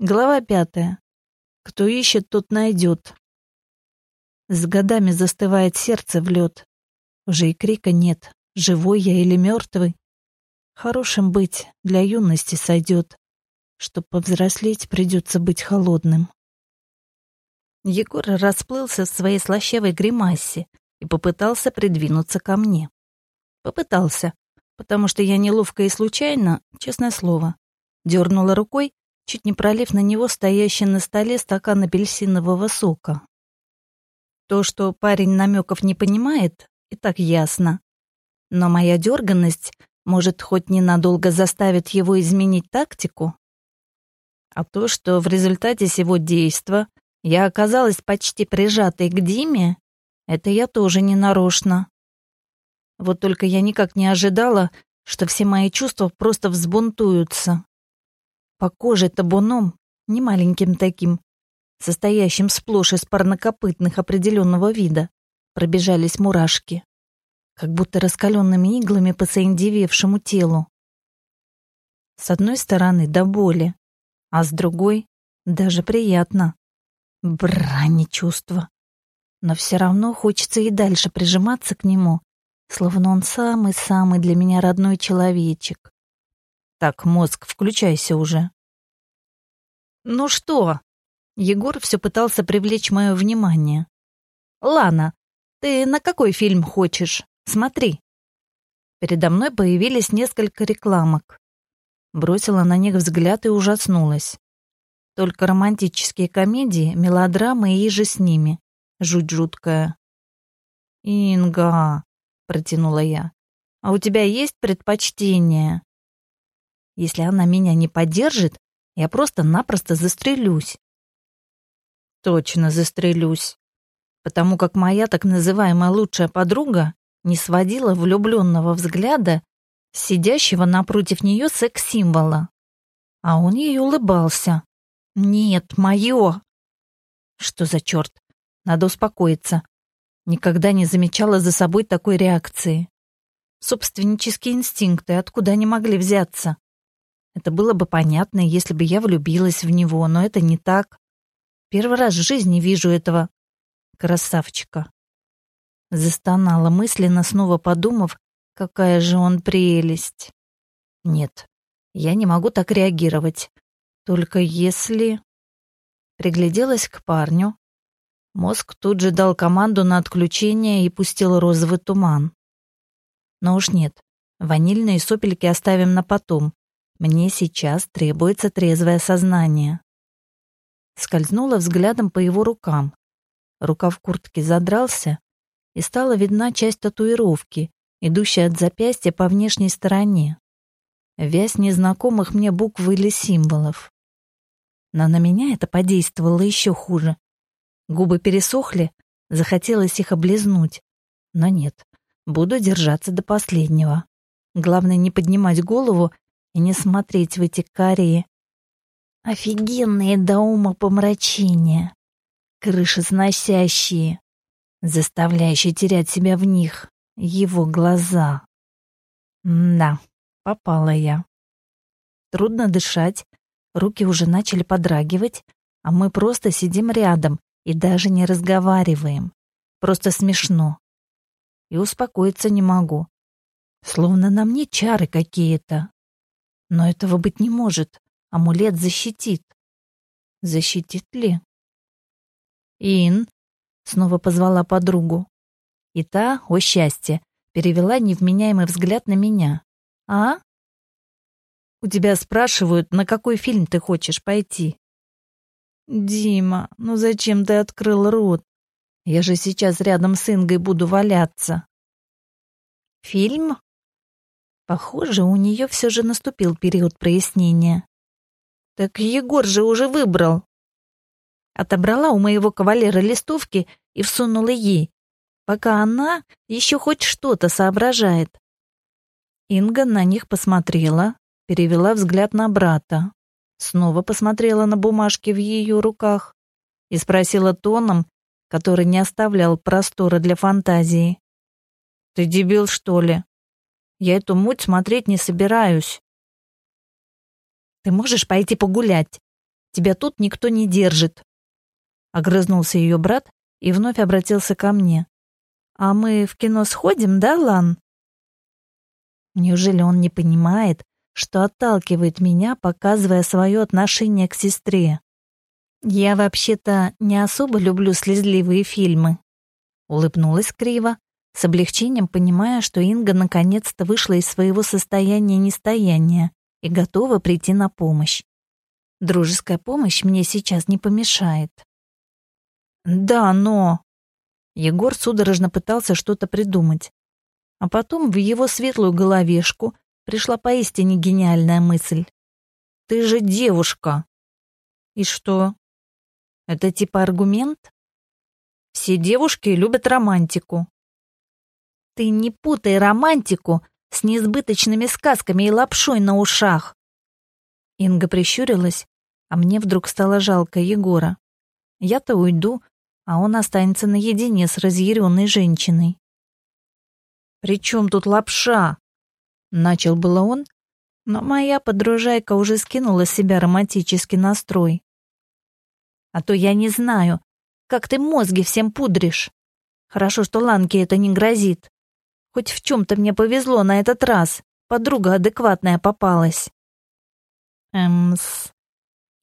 Глава пятая. Кто ищет, тот найдет. С годами застывает сердце в лед. Уже и крика нет, живой я или мертвый. Хорошим быть для юности сойдет. Чтоб повзрослеть, придется быть холодным. Егор расплылся в своей слащавой гримасе и попытался придвинуться ко мне. Попытался, потому что я неловко и случайно, честное слово, дернула рукой чуть не пролив на него стоящий на столе стакан апельсинового сока. То, что парень намеков не понимает, и так ясно. Но моя дерганность, может, хоть ненадолго заставит его изменить тактику? А то, что в результате сего действа я оказалась почти прижатой к Диме, это я тоже не нарочно. Вот только я никак не ожидала, что все мои чувства просто взбунтуются. По коже табуном, не маленьким таким, состоящим сплошь из парнокопытных определенного вида, пробежались мурашки, как будто раскаленными иглами по заиндевевшему телу. С одной стороны до боли, а с другой даже приятно. Бра, не чувство. Но все равно хочется и дальше прижиматься к нему, словно он самый-самый для меня родной человечек. Так, мозг, включайся уже. Ну что? Егор все пытался привлечь мое внимание. Лана, ты на какой фильм хочешь? Смотри. Передо мной появились несколько рекламок. Бросила на них взгляд и ужаснулась. Только романтические комедии, мелодрамы и же с ними. Жуть жуткая. «Инга», — протянула я, — «а у тебя есть предпочтение?» Если она меня не поддержит, я просто-напросто застрелюсь. Точно застрелюсь. Потому как моя так называемая лучшая подруга не сводила влюбленного взгляда сидящего напротив нее секс-символа. А он ей улыбался. «Нет, мое!» Что за черт? Надо успокоиться. Никогда не замечала за собой такой реакции. Собственнические инстинкты откуда они могли взяться? Это было бы понятно, если бы я влюбилась в него, но это не так. Первый раз в жизни вижу этого красавчика. Застонала мысленно, снова подумав, какая же он прелесть. Нет, я не могу так реагировать. Только если... Пригляделась к парню. Мозг тут же дал команду на отключение и пустил розовый туман. Но уж нет, ванильные сопельки оставим на потом. Мне сейчас требуется трезвое сознание. Скользнула взглядом по его рукам. Рукав куртки задрался, и стала видна часть татуировки, идущая от запястья по внешней стороне. Вязь незнакомых мне букв или символов. Но на меня это подействовало еще хуже. Губы пересохли, захотелось их облизнуть. Но нет, буду держаться до последнего. Главное не поднимать голову и не смотреть в эти карие. Офигенные до ума помрачения, крышесносящие, заставляющие терять себя в них, его глаза. да, попала я. Трудно дышать, руки уже начали подрагивать, а мы просто сидим рядом и даже не разговариваем. Просто смешно. И успокоиться не могу. Словно на мне чары какие-то. Но этого быть не может. Амулет защитит. Защитит ли? Ин снова позвала подругу. И та, о счастье, перевела невменяемый взгляд на меня. А? У тебя спрашивают, на какой фильм ты хочешь пойти. Дима, ну зачем ты открыл рот? Я же сейчас рядом с Ингой буду валяться. Фильм? Похоже, у нее все же наступил период прояснения. Так Егор же уже выбрал. Отобрала у моего кавалера листовки и всунула ей, пока она еще хоть что-то соображает. Инга на них посмотрела, перевела взгляд на брата, снова посмотрела на бумажки в ее руках и спросила тоном, который не оставлял простора для фантазии. «Ты дебил, что ли? Я эту муть смотреть не собираюсь. Ты можешь пойти погулять? Тебя тут никто не держит. Огрызнулся ее брат и вновь обратился ко мне. А мы в кино сходим, да, Лан? Неужели он не понимает, что отталкивает меня, показывая свое отношение к сестре? Я вообще-то не особо люблю слезливые фильмы. Улыбнулась криво, с облегчением понимая, что Инга наконец-то вышла из своего состояния нестояния и готова прийти на помощь. Дружеская помощь мне сейчас не помешает. Да, но... Егор судорожно пытался что-то придумать. А потом в его светлую головешку пришла поистине гениальная мысль. «Ты же девушка!» «И что? Это типа аргумент?» «Все девушки любят романтику». «Ты не путай романтику с неизбыточными сказками и лапшой на ушах!» Инга прищурилась, а мне вдруг стало жалко Егора. Я-то уйду, а он останется наедине с разъяренной женщиной. «При чем тут лапша?» Начал было он, но моя подружайка уже скинула с себя романтический настрой. «А то я не знаю, как ты мозги всем пудришь. Хорошо, что Ланке это не грозит. Хоть в чем-то мне повезло на этот раз, подруга адекватная попалась». Эмс.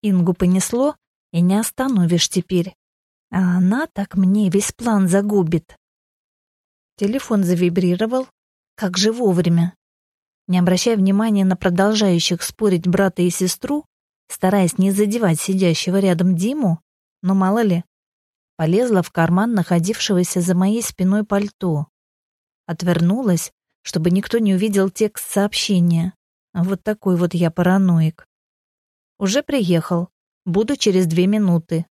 Ингу понесло, и не остановишь теперь. А она так мне весь план загубит. Телефон завибрировал, как же вовремя. Не обращая внимания на продолжающих спорить брата и сестру, стараясь не задевать сидящего рядом Диму, но мало ли, полезла в карман находившегося за моей спиной пальто. Отвернулась, чтобы никто не увидел текст сообщения. Вот такой вот я параноик. Уже приехал. Буду через две минуты.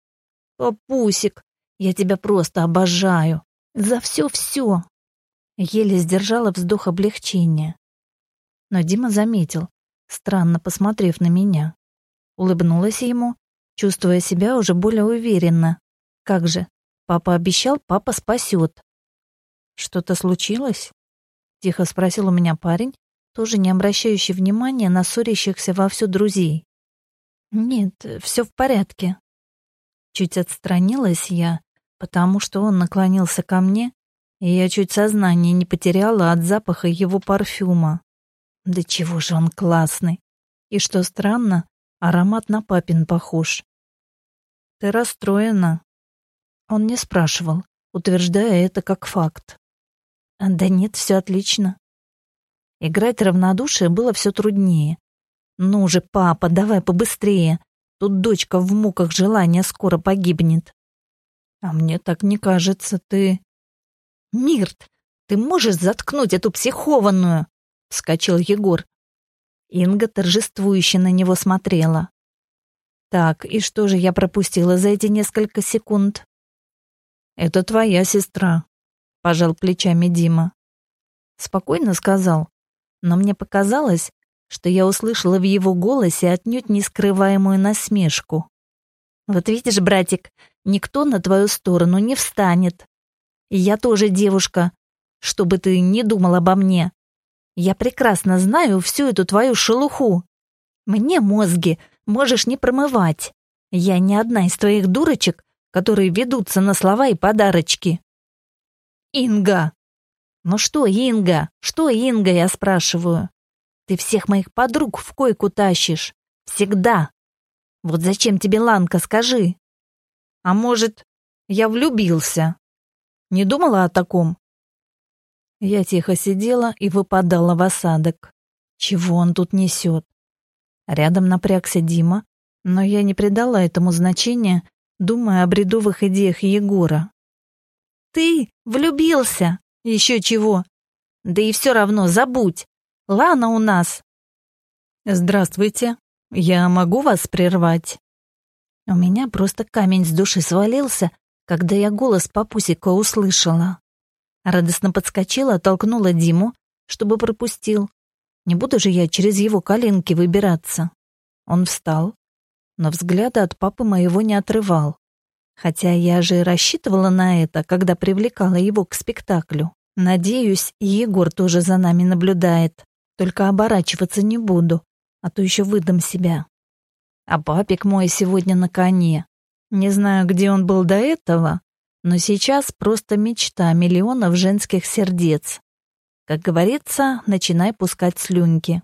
Папусик, я тебя просто обожаю. За все-все. Еле сдержала вздох облегчения. Но Дима заметил, странно посмотрев на меня. Улыбнулась ему, чувствуя себя уже более уверенно. Как же, папа обещал, папа спасет. Что-то случилось? Тихо спросил у меня парень, тоже не обращающий внимания на ссорящихся вовсю друзей. «Нет, все в порядке». Чуть отстранилась я, потому что он наклонился ко мне, и я чуть сознание не потеряла от запаха его парфюма. Да чего же он классный. И что странно, аромат на папин похож. «Ты расстроена?» Он не спрашивал, утверждая это как факт. «Да нет, все отлично». Играть равнодушие было все труднее, «Ну же, папа, давай побыстрее. Тут дочка в муках желания скоро погибнет». «А мне так не кажется, ты...» «Мирт, ты можешь заткнуть эту психованную?» — вскочил Егор. Инга торжествующе на него смотрела. «Так, и что же я пропустила за эти несколько секунд?» «Это твоя сестра», — пожал плечами Дима. Спокойно сказал, но мне показалось, что я услышала в его голосе отнюдь нескрываемую насмешку. «Вот видишь, братик, никто на твою сторону не встанет. Я тоже девушка, чтобы ты не думал обо мне. Я прекрасно знаю всю эту твою шелуху. Мне мозги можешь не промывать. Я не одна из твоих дурочек, которые ведутся на слова и подарочки. Инга! Ну что, Инга? Что, Инга, я спрашиваю? Ты всех моих подруг в койку тащишь. Всегда. Вот зачем тебе Ланка, скажи? А может, я влюбился? Не думала о таком? Я тихо сидела и выпадала в осадок. Чего он тут несет? Рядом напрягся Дима, но я не придала этому значения, думая о бредовых идеях Егора. «Ты влюбился! Еще чего! Да и все равно забудь! Лана у нас!» «Здравствуйте. Я могу вас прервать?» У меня просто камень с души свалился, когда я голос папусика услышала. Радостно подскочила, толкнула Диму, чтобы пропустил. Не буду же я через его коленки выбираться. Он встал, но взгляда от папы моего не отрывал. Хотя я же рассчитывала на это, когда привлекала его к спектаклю. Надеюсь, Егор тоже за нами наблюдает. Только оборачиваться не буду, а то еще выдам себя. А папик мой сегодня на коне. Не знаю, где он был до этого, но сейчас просто мечта миллионов женских сердец. Как говорится, начинай пускать слюнки.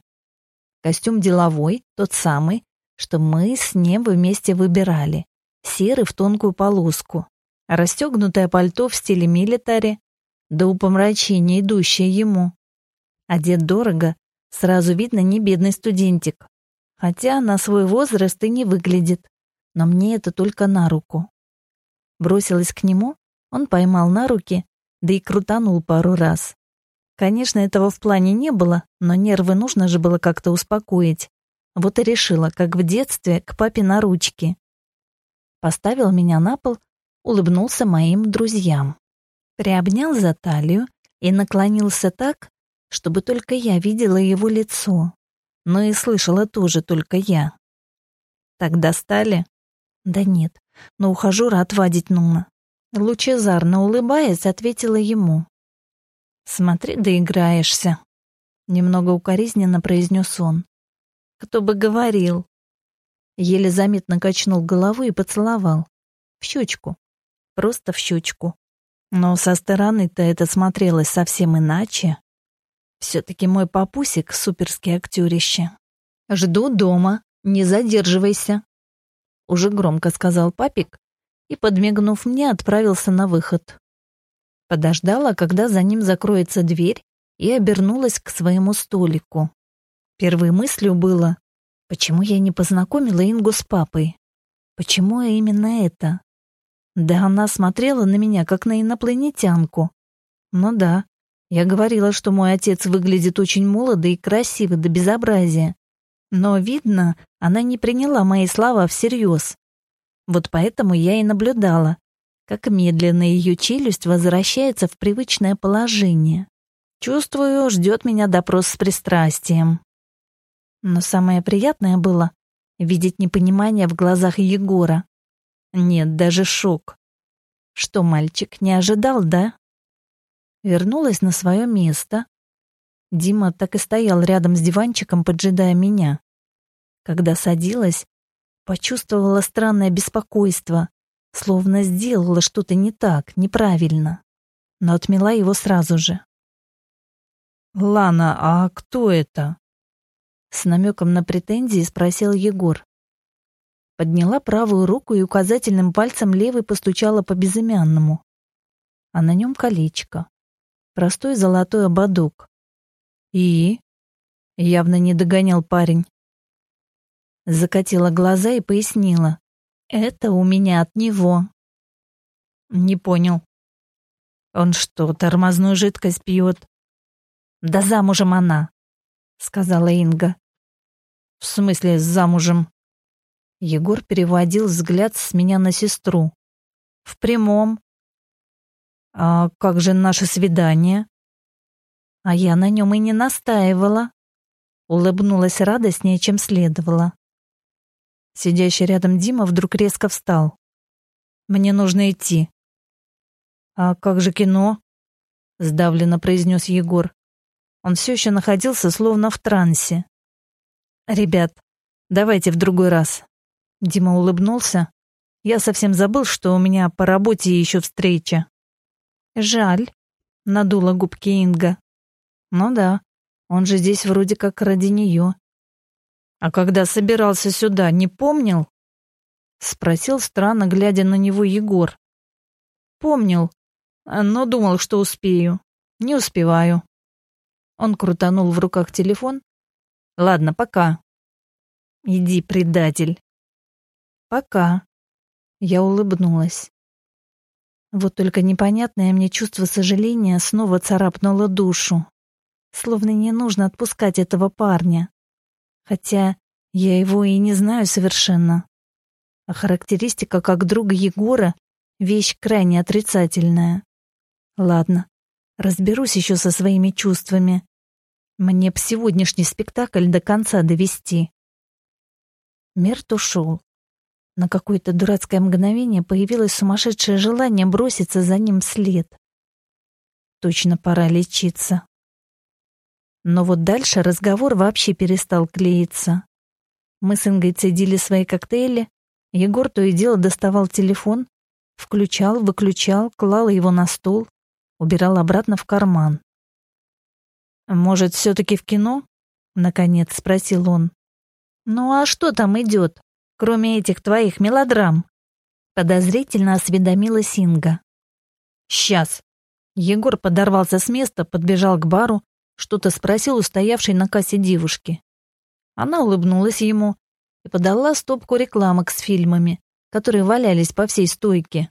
Костюм деловой, тот самый, что мы с ним вместе выбирали. Серый в тонкую полоску. Расстегнутое пальто в стиле милитари, до упомрачения идущее ему. Одет дорого, сразу видно не бедный студентик. Хотя на свой возраст и не выглядит. Но мне это только на руку. Бросилась к нему, он поймал на руки, да и крутанул пару раз. Конечно, этого в плане не было, но нервы нужно же было как-то успокоить. Вот и решила, как в детстве, к папе на ручки. Поставил меня на пол, улыбнулся моим друзьям. Приобнял за талию и наклонился так, чтобы только я видела его лицо. Но и слышала тоже только я. Так достали? Да нет, но ухажера отвадить нужно. Лучезарно улыбаясь, ответила ему. «Смотри, доиграешься», — немного укоризненно произнес он. «Кто бы говорил?» Еле заметно качнул головой и поцеловал. В щечку. Просто в щечку. Но со стороны-то это смотрелось совсем иначе. Все-таки мой папусик — суперский актерище. «Жду дома, не задерживайся», — уже громко сказал папик и, подмигнув мне, отправился на выход. Подождала, когда за ним закроется дверь, и обернулась к своему столику. Первой мыслью было, почему я не познакомила Ингу с папой? Почему именно это? Да она смотрела на меня, как на инопланетянку. Ну да, я говорила, что мой отец выглядит очень молодо и красиво до безобразия. Но, видно, она не приняла мои слова всерьез. Вот поэтому я и наблюдала, как медленно ее челюсть возвращается в привычное положение. Чувствую, ждет меня допрос с пристрастием. Но самое приятное было видеть непонимание в глазах Егора. Нет, даже шок. Что мальчик не ожидал, да? Вернулась на свое место. Дима так и стоял рядом с диванчиком, поджидая меня. Когда садилась, почувствовала странное беспокойство, Словно сделала что-то не так, неправильно. Но отмела его сразу же. «Лана, а кто это?» С намеком на претензии спросил Егор. Подняла правую руку и указательным пальцем левой постучала по безымянному. А на нем колечко. Простой золотой ободок. «И?» Явно не догонял парень. Закатила глаза и пояснила. Это у меня от него. Не понял. Он что, тормозную жидкость пьет? Да замужем она, сказала Инга. В смысле замужем? Егор переводил взгляд с меня на сестру. В прямом. А как же наше свидание? А я на нем и не настаивала. Улыбнулась радостнее, чем следовало. Сидящий рядом Дима вдруг резко встал. «Мне нужно идти». «А как же кино?» — сдавленно произнес Егор. Он все еще находился словно в трансе. «Ребят, давайте в другой раз». Дима улыбнулся. «Я совсем забыл, что у меня по работе еще встреча». «Жаль», — надула губки Инга. «Ну да, он же здесь вроде как ради нее. А когда собирался сюда, не помнил? Спросил странно, глядя на него Егор. Помнил, но думал, что успею. Не успеваю. Он крутанул в руках телефон. Ладно, пока. Иди, предатель. Пока. Я улыбнулась. Вот только непонятное мне чувство сожаления снова царапнуло душу. Словно не нужно отпускать этого парня. Хотя я его и не знаю совершенно. А характеристика как друга Егора — вещь крайне отрицательная. Ладно, разберусь еще со своими чувствами. Мне б сегодняшний спектакль до конца довести. Мерт ушел. На какое-то дурацкое мгновение появилось сумасшедшее желание броситься за ним вслед. Точно пора лечиться. Но вот дальше разговор вообще перестал клеиться. Мы с Ингой цедили свои коктейли. Егор то и дело доставал телефон, включал, выключал, клал его на стол, убирал обратно в карман. «Может, все-таки в кино?» — наконец спросил он. «Ну а что там идет, кроме этих твоих мелодрам?» Подозрительно осведомилась Инга. «Сейчас». Егор подорвался с места, подбежал к бару, что-то спросил у стоявшей на кассе девушки. Она улыбнулась ему и подала стопку рекламок с фильмами, которые валялись по всей стойке.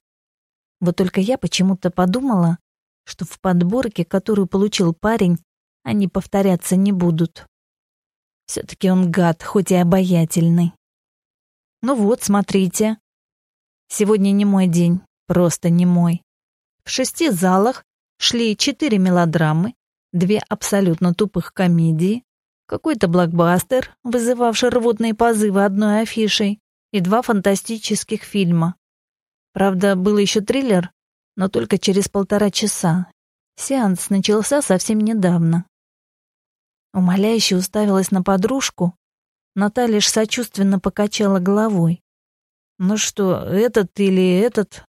Вот только я почему-то подумала, что в подборке, которую получил парень, они повторяться не будут. Все-таки он гад, хоть и обаятельный. Ну вот, смотрите. Сегодня не мой день, просто не мой. В шести залах шли четыре мелодрамы, две абсолютно тупых комедии, какой-то блокбастер, вызывавший рвотные позывы одной афишей, и два фантастических фильма. Правда, был еще триллер, но только через полтора часа. Сеанс начался совсем недавно. Умоляюще уставилась на подружку, но та сочувственно покачала головой. «Ну что, этот или этот?»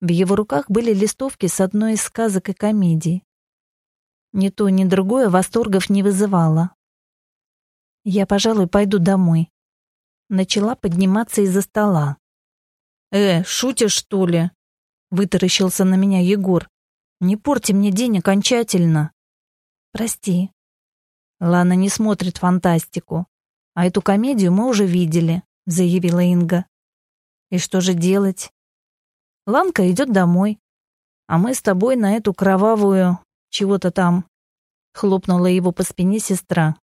В его руках были листовки с одной из сказок и комедий. Ни то, ни другое восторгов не вызывало. «Я, пожалуй, пойду домой». Начала подниматься из-за стола. «Э, шутишь, что ли?» Вытаращился на меня Егор. «Не порти мне день окончательно». «Прости». Лана не смотрит фантастику. А эту комедию мы уже видели, заявила Инга. И что же делать? Ланка идет домой, а мы с тобой на эту кровавую чего-то там. Хлопнула его по спине сестра.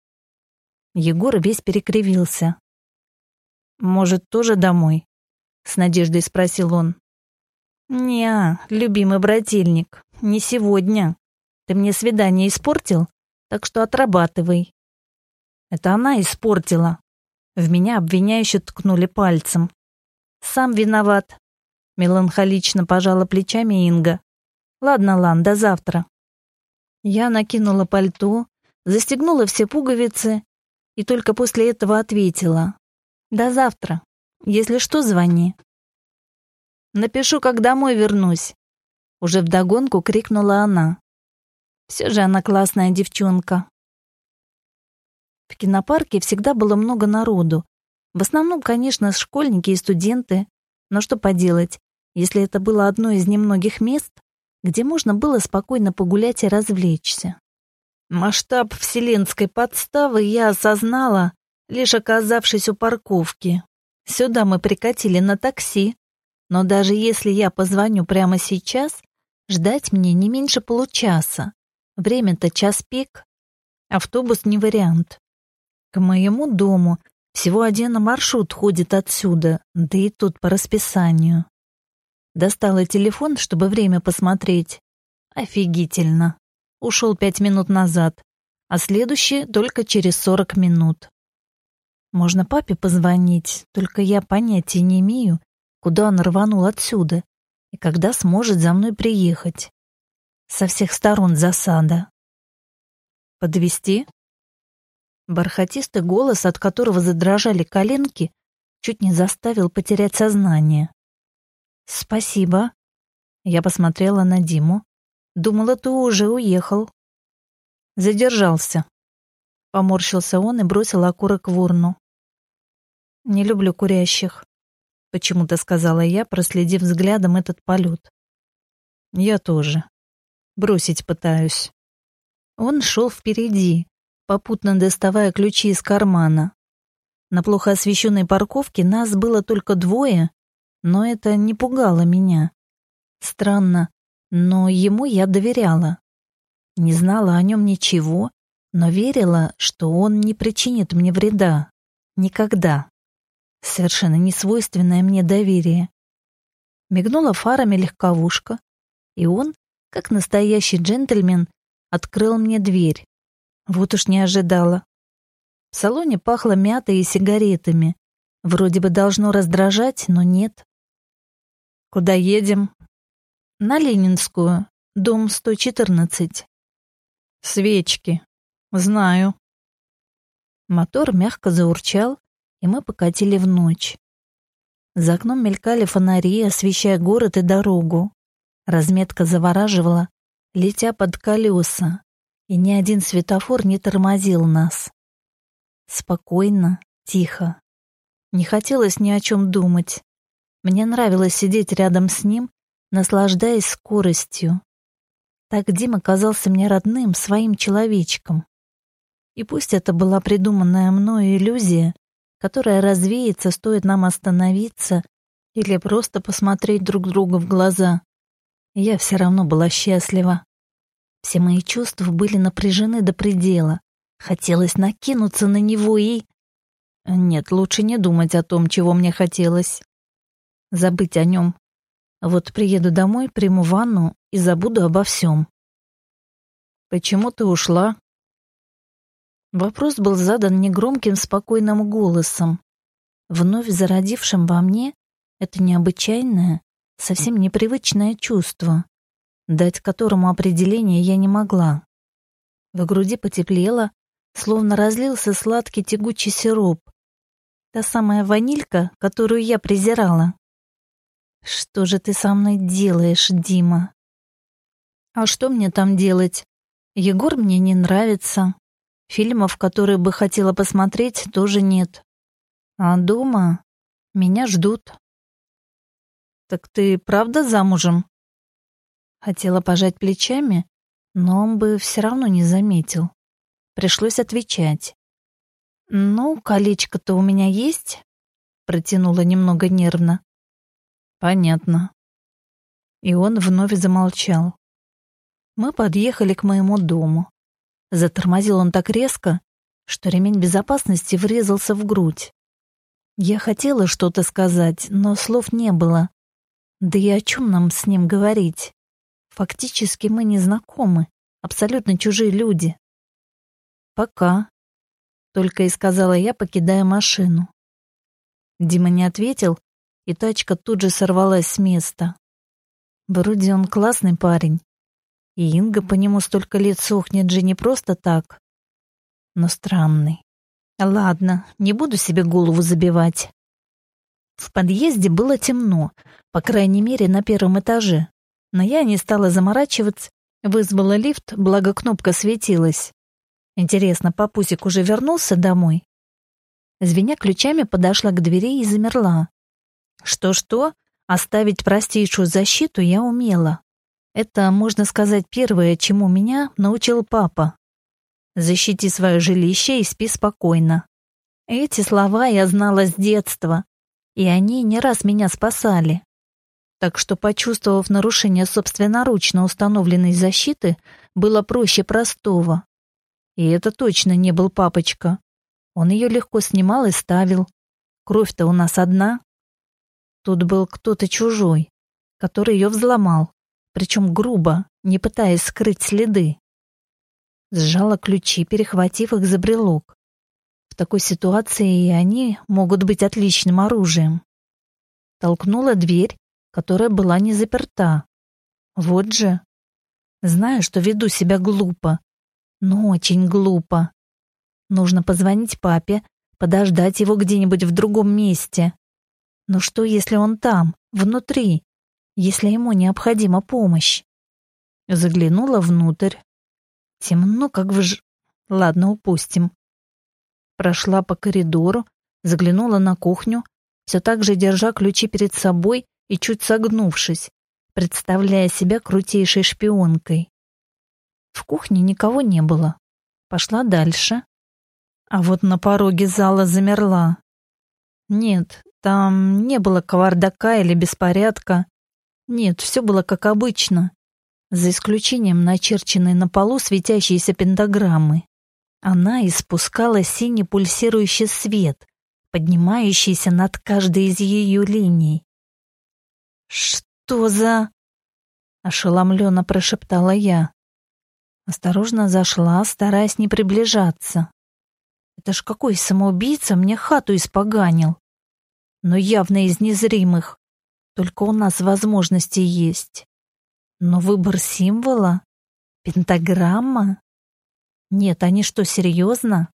Егор весь перекривился. Может, тоже домой? С надеждой спросил он. «Не, любимый брательник, не сегодня. Ты мне свидание испортил, так что отрабатывай». Это она испортила. В меня обвиняюще ткнули пальцем. Сам виноват. Меланхолично пожала плечами Инга. Ладно, Лан, до завтра. Я накинула пальто, застегнула все пуговицы и только после этого ответила. До завтра. Если что, звони. Напишу, как домой вернусь. Уже вдогонку крикнула она. Все же она классная девчонка. В кинопарке всегда было много народу. В основном, конечно, школьники и студенты. Но что поделать, если это было одно из немногих мест, где можно было спокойно погулять и развлечься. Масштаб вселенской подставы я осознала, лишь оказавшись у парковки. Сюда мы прикатили на такси, но даже если я позвоню прямо сейчас, ждать мне не меньше получаса. Время-то час пик. Автобус не вариант. К моему дому всего один маршрут ходит отсюда, да и тут по расписанию. Достала телефон, чтобы время посмотреть. Офигительно. Ушел пять минут назад, а следующий только через сорок минут. Можно папе позвонить, только я понятия не имею, куда он рванул отсюда и когда сможет за мной приехать. Со всех сторон засада. Подвести? Бархатистый голос, от которого задрожали коленки, чуть не заставил потерять сознание. «Спасибо». Я посмотрела на Диму. Думала, ты уже уехал. Задержался. Поморщился он и бросил окурок в урну. Не люблю курящих. Почему-то сказала я, проследив взглядом этот полет. Я тоже. Бросить пытаюсь. Он шел впереди, попутно доставая ключи из кармана. На плохо освещенной парковке нас было только двое, но это не пугало меня. Странно, но ему я доверяла. Не знала о нем ничего, но верила, что он не причинит мне вреда. Никогда. Совершенно несвойственное мне доверие. Мигнула фарами легковушка, и он, как настоящий джентльмен, открыл мне дверь. Вот уж не ожидала. В салоне пахло мятой и сигаретами. Вроде бы должно раздражать, но нет. «Куда едем?» «На Ленинскую, дом 114». «Свечки. Знаю». Мотор мягко заурчал, и мы покатили в ночь. За окном мелькали фонари, освещая город и дорогу. Разметка завораживала, летя под колеса, и ни один светофор не тормозил нас. Спокойно, тихо. Не хотелось ни о чем думать. Мне нравилось сидеть рядом с ним, наслаждаясь скоростью. Так Дима казался мне родным, своим человечком. И пусть это была придуманная мною иллюзия, которая развеется, стоит нам остановиться или просто посмотреть друг другу в глаза, я все равно была счастлива. Все мои чувства были напряжены до предела. Хотелось накинуться на него и... Нет, лучше не думать о том, чего мне хотелось. Забыть о нем. Вот приеду домой, приму ванну и забуду обо всем. «Почему ты ушла?» Вопрос был задан негромким, спокойным голосом. Вновь зародившим во мне это необычайное, совсем непривычное чувство, дать которому определение я не могла. В груди потеплело, словно разлился сладкий тягучий сироп. Та самая ванилька, которую я презирала. Что же ты со мной делаешь, Дима? А что мне там делать? Егор мне не нравится. Фильмов, которые бы хотела посмотреть, тоже нет. А дома меня ждут. Так ты правда замужем? Хотела пожать плечами, но он бы все равно не заметил. Пришлось отвечать. «Ну, колечко-то у меня есть?» Протянула немного нервно. «Понятно». И он вновь замолчал. Мы подъехали к моему дому. Затормозил он так резко, что ремень безопасности врезался в грудь. Я хотела что-то сказать, но слов не было. Да и о чем нам с ним говорить? Фактически мы не знакомы, абсолютно чужие люди. Пока. Только и сказала я, покидая машину. Дима не ответил, и тачка тут же сорвалась с места. Вроде он классный парень. И Инга по нему столько лет сохнет же не просто так. Но странный. Ладно, не буду себе голову забивать. В подъезде было темно, по крайней мере, на первом этаже. Но я не стала заморачиваться, вызвала лифт, благо кнопка светилась. Интересно, папусик уже вернулся домой? Звеня ключами, подошла к двери и замерла. Что-что, оставить простейшую защиту я умела. Это, можно сказать, первое, чему меня научил папа. Защити свое жилище и спи спокойно. Эти слова я знала с детства, и они не раз меня спасали. Так что, почувствовав нарушение собственноручно установленной защиты, было проще простого. И это точно не был папочка. Он ее легко снимал и ставил. Кровь-то у нас одна. Тут был кто-то чужой, который ее взломал причем грубо, не пытаясь скрыть следы. Сжала ключи, перехватив их за брелок. В такой ситуации и они могут быть отличным оружием. Толкнула дверь, которая была не заперта. Вот же. Знаю, что веду себя глупо, но очень глупо. Нужно позвонить папе, подождать его где-нибудь в другом месте. Но что, если он там, внутри? если ему необходима помощь. Заглянула внутрь. Темно, как в ж... Ладно, упустим. Прошла по коридору, заглянула на кухню, все так же держа ключи перед собой и чуть согнувшись, представляя себя крутейшей шпионкой. В кухне никого не было. Пошла дальше. А вот на пороге зала замерла. Нет, там не было кавардака или беспорядка. Нет, все было как обычно, за исключением начерченной на полу светящейся пентаграммы. Она испускала синий пульсирующий свет, поднимающийся над каждой из ее линий. «Что за...» — ошеломленно прошептала я. Осторожно зашла, стараясь не приближаться. Это ж какой самоубийца мне хату испоганил. Но явно из незримых. Только у нас возможности есть. Но выбор символа? Пентаграмма? Нет, они что, серьезно?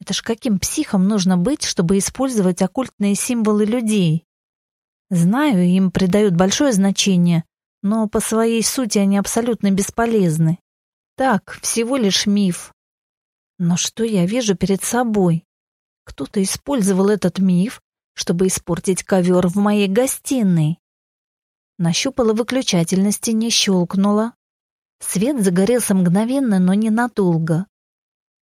Это ж каким психом нужно быть, чтобы использовать оккультные символы людей? Знаю, им придают большое значение, но по своей сути они абсолютно бесполезны. Так, всего лишь миф. Но что я вижу перед собой? Кто-то использовал этот миф, чтобы испортить ковер в моей гостиной. Нащупала выключатель на стене, щелкнула. Свет загорелся мгновенно, но ненадолго.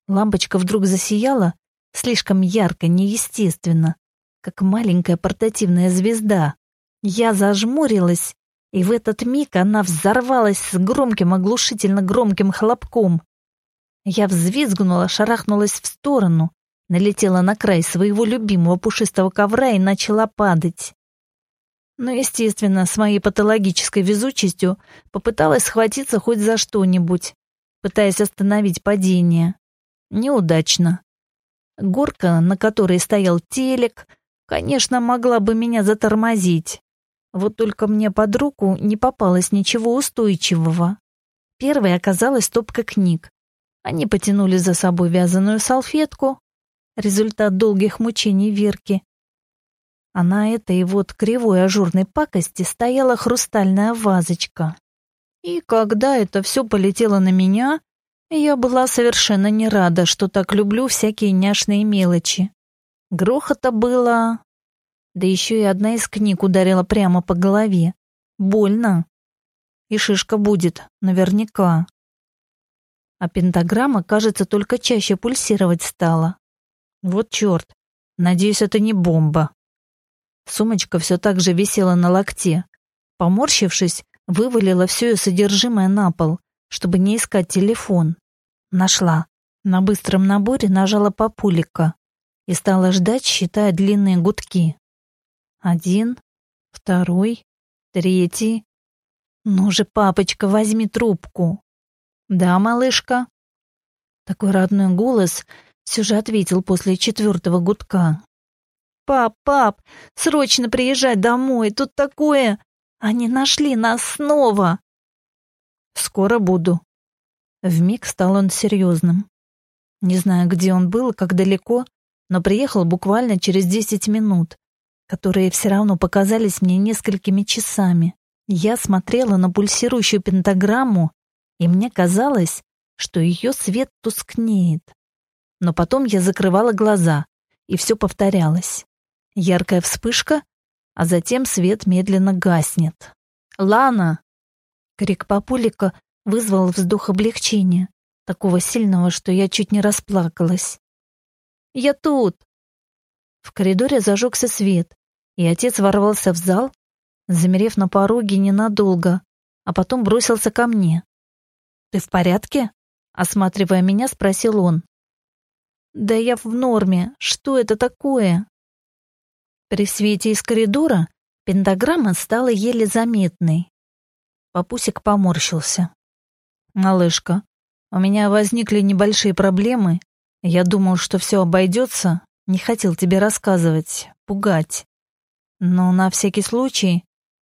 Лампочка вдруг засияла, слишком ярко, неестественно, как маленькая портативная звезда. Я зажмурилась, и в этот миг она взорвалась с громким, оглушительно громким хлопком. Я взвизгнула, шарахнулась в сторону, налетела на край своего любимого пушистого ковра и начала падать. Но, естественно, с моей патологической везучестью попыталась схватиться хоть за что-нибудь, пытаясь остановить падение. Неудачно. Горка, на которой стоял телек, конечно, могла бы меня затормозить. Вот только мне под руку не попалось ничего устойчивого. Первой оказалась стопка книг. Они потянули за собой вязаную салфетку. Результат долгих мучений Верки. А на этой вот кривой ажурной пакости стояла хрустальная вазочка. И когда это все полетело на меня, я была совершенно не рада, что так люблю всякие няшные мелочи. Грохота было... Да еще и одна из книг ударила прямо по голове. Больно. И шишка будет, наверняка. А пентаграмма, кажется, только чаще пульсировать стала. Вот черт. Надеюсь, это не бомба. Сумочка все так же висела на локте. Поморщившись, вывалила все ее содержимое на пол, чтобы не искать телефон. Нашла. На быстром наборе нажала папулика и стала ждать, считая длинные гудки. Один, второй, третий. Ну же, папочка, возьми трубку. Да, малышка. Такой родной голос все же ответил после четвертого гудка. Пап, пап, срочно приезжай домой, тут такое. Они нашли нас снова. Скоро буду, Вмиг стал он серьезным. Не знаю, где он был и как далеко, но приехал буквально через десять минут, которые все равно показались мне несколькими часами. Я смотрела на пульсирующую пентаграмму, и мне казалось, что ее свет тускнеет. Но потом я закрывала глаза, и все повторялось. Яркая вспышка, а затем свет медленно гаснет. «Лана!» Крик папулика вызвал вздох облегчения, такого сильного, что я чуть не расплакалась. «Я тут!» В коридоре зажегся свет, и отец ворвался в зал, замерев на пороге ненадолго, а потом бросился ко мне. «Ты в порядке?» — осматривая меня, спросил он. «Да я в норме. Что это такое?» При свете из коридора пентаграмма стала еле заметной. Папусик поморщился. «Малышка, у меня возникли небольшие проблемы. Я думал, что все обойдется. Не хотел тебе рассказывать, пугать. Но на всякий случай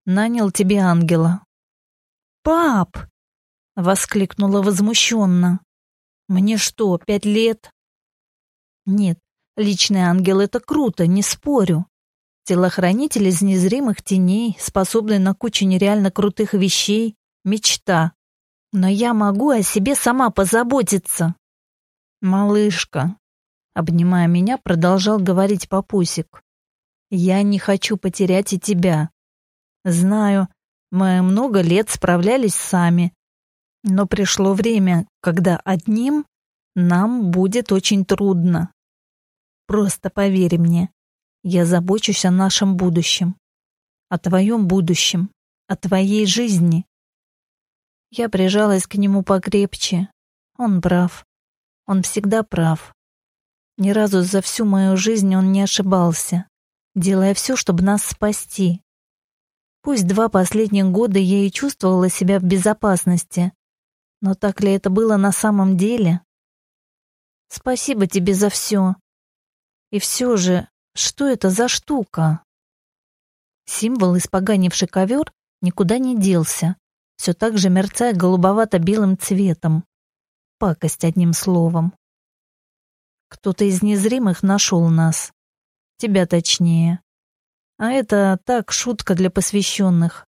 нанял тебе ангела». «Пап!» — воскликнула возмущенно. «Мне что, пять лет?» «Нет, личный ангел — это круто, не спорю. Телохранитель из незримых теней, способный на кучу нереально крутых вещей — мечта. Но я могу о себе сама позаботиться. Малышка, обнимая меня, продолжал говорить папусик. Я не хочу потерять и тебя. Знаю, мы много лет справлялись сами, но пришло время, когда одним нам будет очень трудно. Просто поверь мне, я забочусь о нашем будущем, о твоем будущем, о твоей жизни. Я прижалась к нему покрепче. Он прав. Он всегда прав. Ни разу за всю мою жизнь он не ошибался, делая все, чтобы нас спасти. Пусть два последних года я и чувствовала себя в безопасности, но так ли это было на самом деле? Спасибо тебе за все. И все же, что это за штука? Символ, испоганивший ковер, никуда не делся, все так же мерцая голубовато-белым цветом. Пакость одним словом. Кто-то из незримых нашел нас. Тебя точнее. А это так, шутка для посвященных.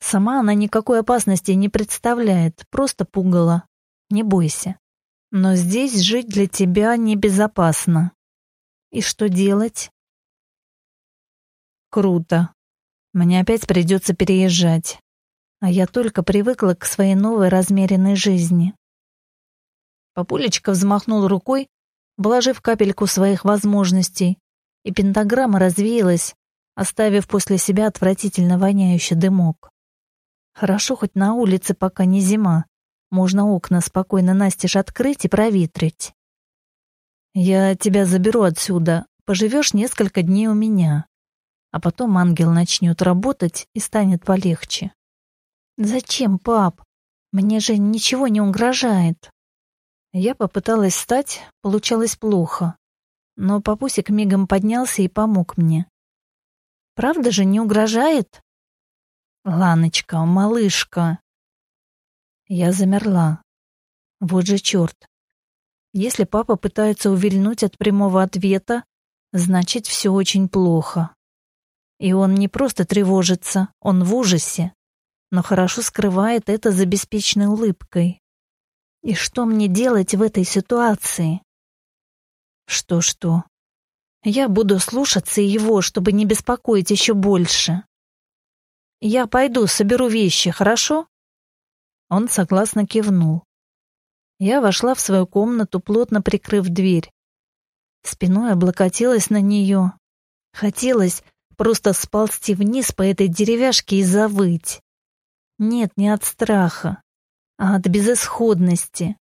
Сама она никакой опасности не представляет, просто пугала. Не бойся. Но здесь жить для тебя небезопасно. И что делать? Круто. Мне опять придется переезжать. А я только привыкла к своей новой размеренной жизни. Папулечка взмахнул рукой, вложив капельку своих возможностей, и пентаграмма развеялась, оставив после себя отвратительно воняющий дымок. Хорошо хоть на улице пока не зима, можно окна спокойно настежь открыть и проветрить. Я тебя заберу отсюда, поживешь несколько дней у меня, а потом ангел начнет работать и станет полегче. Зачем, пап? Мне же ничего не угрожает. Я попыталась встать, получалось плохо. Но папусик мигом поднялся и помог мне. Правда же не угрожает? Ланочка, малышка. Я замерла. Вот же черт. Если папа пытается увильнуть от прямого ответа, значит, все очень плохо. И он не просто тревожится, он в ужасе, но хорошо скрывает это за беспечной улыбкой. И что мне делать в этой ситуации? Что-что? Я буду слушаться его, чтобы не беспокоить еще больше. Я пойду, соберу вещи, хорошо? Он согласно кивнул. Я вошла в свою комнату, плотно прикрыв дверь. Спиной облокотилась на нее. Хотелось просто сползти вниз по этой деревяшке и завыть. Нет, не от страха, а от безысходности.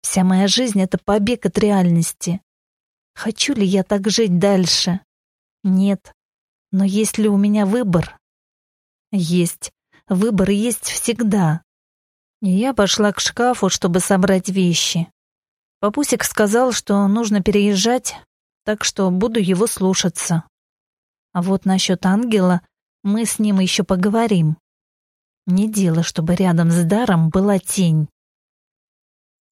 Вся моя жизнь — это побег от реальности. Хочу ли я так жить дальше? Нет. Но есть ли у меня выбор? Есть. Выбор есть всегда. Я пошла к шкафу, чтобы собрать вещи. Папусик сказал, что нужно переезжать, так что буду его слушаться. А вот насчет ангела мы с ним еще поговорим. Не дело, чтобы рядом с даром была тень.